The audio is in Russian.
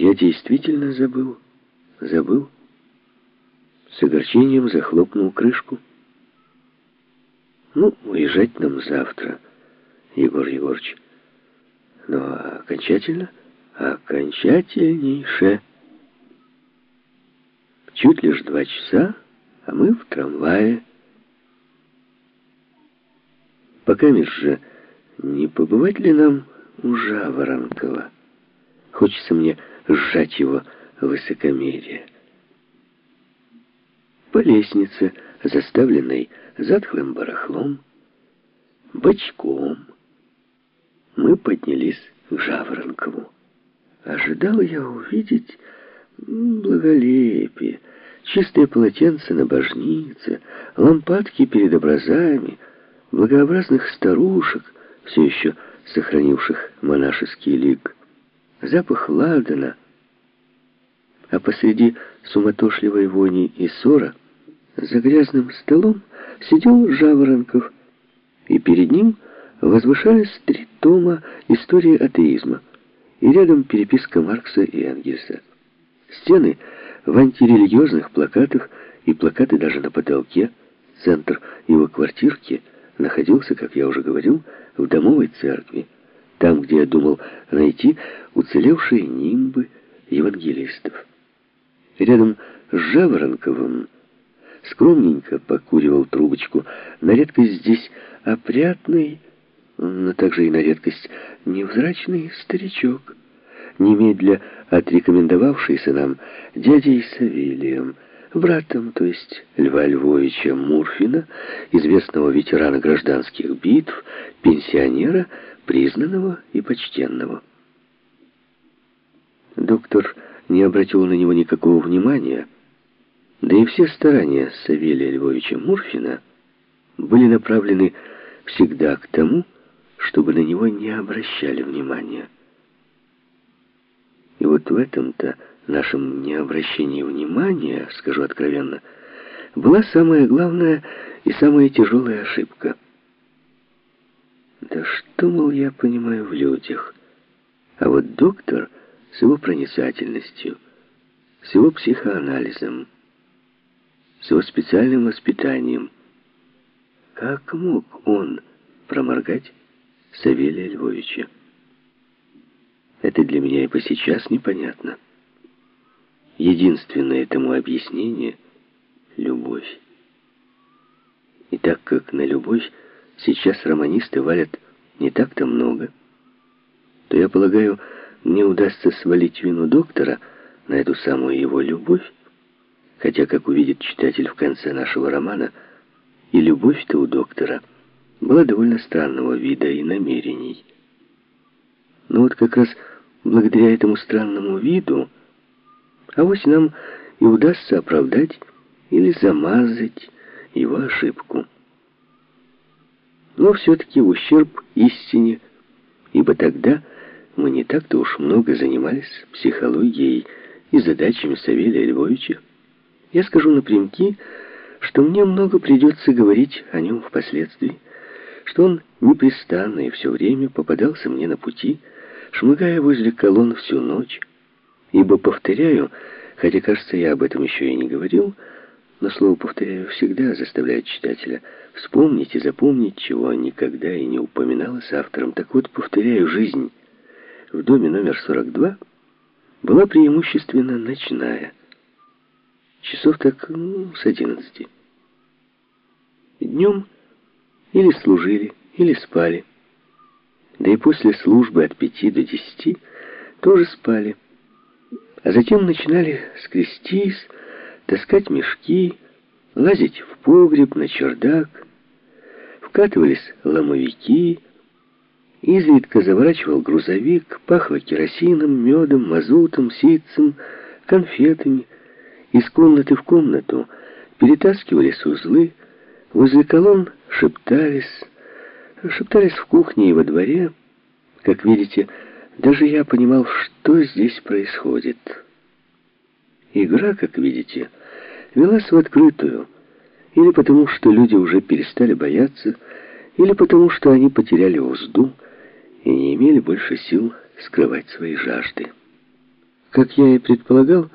Я действительно забыл. Забыл. С огорчением захлопнул крышку. Ну, уезжать нам завтра, Егор Егорович. Но окончательно, окончательнейше. Чуть лишь два часа, а мы в трамвае. Пока же не побывать ли нам у Жаворонкова? Хочется мне сжать его высокомерие. По лестнице, заставленной затхлым барахлом, бочком, мы поднялись к Жаворонкову. Ожидал я увидеть благолепие, чистые полотенца на божнице, лампадки перед образами, благообразных старушек, все еще сохранивших монашеский лик, запах ладана, а посреди суматошливой вони и ссора за грязным столом сидел Жаворонков, и перед ним возвышались три тома истории атеизма, и рядом переписка Маркса и Энгельса. Стены в антирелигиозных плакатах и плакаты даже на потолке, центр его квартирки находился, как я уже говорил, в домовой церкви, там, где я думал найти уцелевшие нимбы евангелистов. Рядом с Жаворонковым скромненько покуривал трубочку, на редкость здесь опрятный, но также и на редкость невзрачный старичок, немедля отрекомендовавшийся нам дядей Савелием, братом, то есть Льва Львовича Мурфина, известного ветерана гражданских битв, пенсионера, признанного и почтенного. Доктор не обратил на него никакого внимания, да и все старания Савелия Львовича Мурфина были направлены всегда к тому, чтобы на него не обращали внимания. И вот в этом-то нашем необращении внимания, скажу откровенно, была самая главная и самая тяжелая ошибка. Да что, мол, я понимаю в людях? А вот доктор с его проницательностью, с его психоанализом, с его специальным воспитанием, как мог он проморгать Савелия Львовича? Это для меня и по сейчас непонятно. Единственное этому объяснение — любовь. И так как на любовь сейчас романисты валят не так-то много, то, я полагаю, мне удастся свалить вину доктора на эту самую его любовь, хотя, как увидит читатель в конце нашего романа, и любовь-то у доктора была довольно странного вида и намерений. Но вот как раз благодаря этому странному виду, а вот нам и удастся оправдать или замазать его ошибку. Но все-таки ущерб истине, ибо тогда мы не так-то уж много занимались психологией и задачами Савелия Львовича. Я скажу напрямки, что мне много придется говорить о нем впоследствии, что он непрестанно и все время попадался мне на пути, шмыгая возле колонн всю ночь, ибо, повторяю, хотя, кажется, я об этом еще и не говорил, но слово «повторяю» всегда заставляет читателя вспомнить и запомнить, чего никогда и не упоминалось автором. Так вот, повторяю, жизнь в доме номер 42 была преимущественно ночная. Часов так ну, с 11. Днем или служили, или спали. Да и после службы от пяти до десяти тоже спали. А затем начинали скрестись, таскать мешки, лазить в погреб, на чердак. Вкатывались ломовики, изредка заворачивал грузовик, пахло керосином, медом, мазутом, ситцем, конфетами. Из комнаты в комнату перетаскивались узлы, возле колонн шептались, шептались в кухне и во дворе. Как видите, даже я понимал, что здесь происходит. Игра, как видите, велась в открытую, или потому, что люди уже перестали бояться, или потому, что они потеряли узду и не имели больше сил скрывать свои жажды. Как я и предполагал,